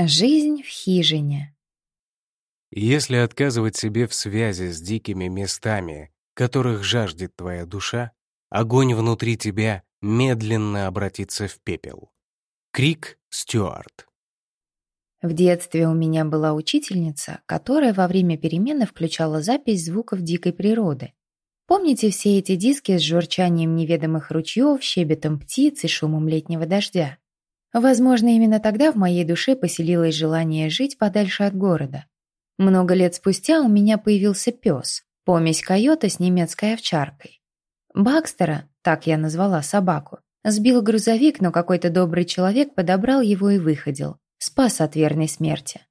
Жизнь в хижине. Если отказывать себе в связи с дикими местами, которых жаждет твоя душа, огонь внутри тебя медленно обратится в пепел. Крик Стюарт. В детстве у меня была учительница, которая во время перемены включала запись звуков дикой природы. Помните все эти диски с журчанием неведомых ручьев, щебетом птиц и шумом летнего дождя? Возможно, именно тогда в моей душе поселилось желание жить подальше от города. Много лет спустя у меня появился пес, помесь койота с немецкой овчаркой. Бакстера, так я назвала собаку, сбил грузовик, но какой-то добрый человек подобрал его и выходил, спас от верной смерти.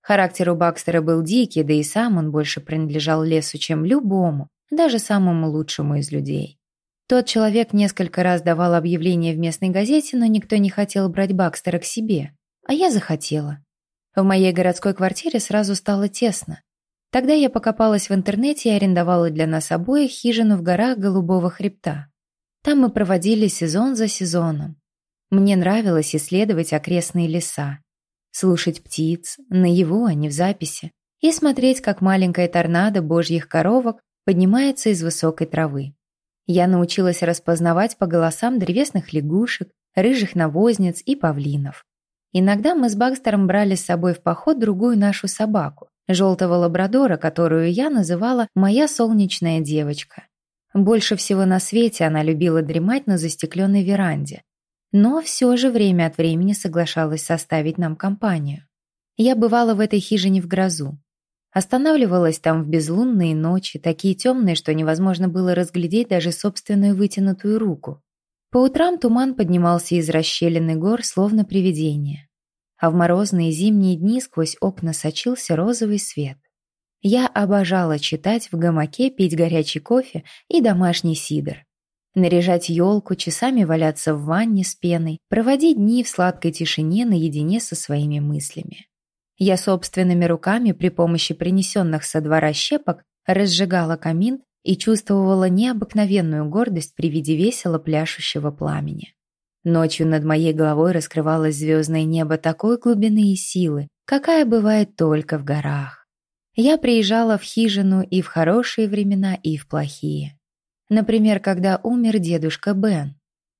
Характер у Бакстера был дикий, да и сам он больше принадлежал лесу, чем любому, даже самому лучшему из людей. Тот человек несколько раз давал объявление в местной газете, но никто не хотел брать Бакстера к себе. А я захотела. В моей городской квартире сразу стало тесно. Тогда я покопалась в интернете и арендовала для нас обоих хижину в горах Голубого хребта. Там мы проводили сезон за сезоном. Мне нравилось исследовать окрестные леса, слушать птиц, наяву, а не в записи, и смотреть, как маленькая торнадо божьих коровок поднимается из высокой травы. Я научилась распознавать по голосам древесных лягушек, рыжих навозниц и павлинов. Иногда мы с Бакстером брали с собой в поход другую нашу собаку, желтого лабрадора, которую я называла «моя солнечная девочка». Больше всего на свете она любила дремать на застекленной веранде, но все же время от времени соглашалась составить нам компанию. Я бывала в этой хижине в грозу. Останавливалась там в безлунные ночи, такие темные, что невозможно было разглядеть даже собственную вытянутую руку. По утрам туман поднимался из расщелины гор, словно привидение. А в морозные зимние дни сквозь окна сочился розовый свет. Я обожала читать в гамаке, пить горячий кофе и домашний сидр. Наряжать елку, часами валяться в ванне с пеной, проводить дни в сладкой тишине наедине со своими мыслями. Я собственными руками при помощи принесенных со двора щепок разжигала камин и чувствовала необыкновенную гордость при виде весело пляшущего пламени. Ночью над моей головой раскрывалось звездное небо такой глубины и силы, какая бывает только в горах. Я приезжала в хижину и в хорошие времена, и в плохие. Например, когда умер дедушка Бен.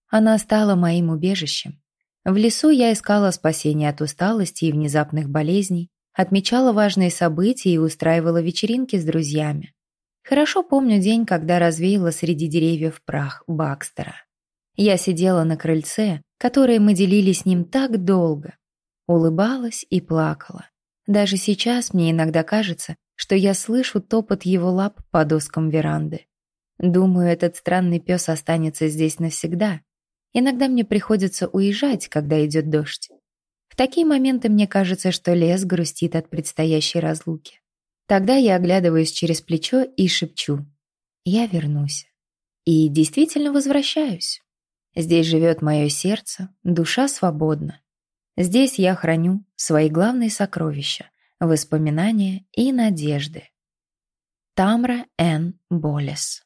Она стала моим убежищем. В лесу я искала спасения от усталости и внезапных болезней, отмечала важные события и устраивала вечеринки с друзьями. Хорошо помню день, когда развеяла среди деревьев прах Бакстера. Я сидела на крыльце, которое мы делили с ним так долго, улыбалась и плакала. Даже сейчас мне иногда кажется, что я слышу топот его лап по доскам веранды. Думаю, этот странный пес останется здесь навсегда, Иногда мне приходится уезжать, когда идет дождь. В такие моменты мне кажется, что лес грустит от предстоящей разлуки. Тогда я оглядываюсь через плечо и шепчу «Я вернусь». И действительно возвращаюсь. Здесь живет мое сердце, душа свободна. Здесь я храню свои главные сокровища, воспоминания и надежды. Тамра Н. Болес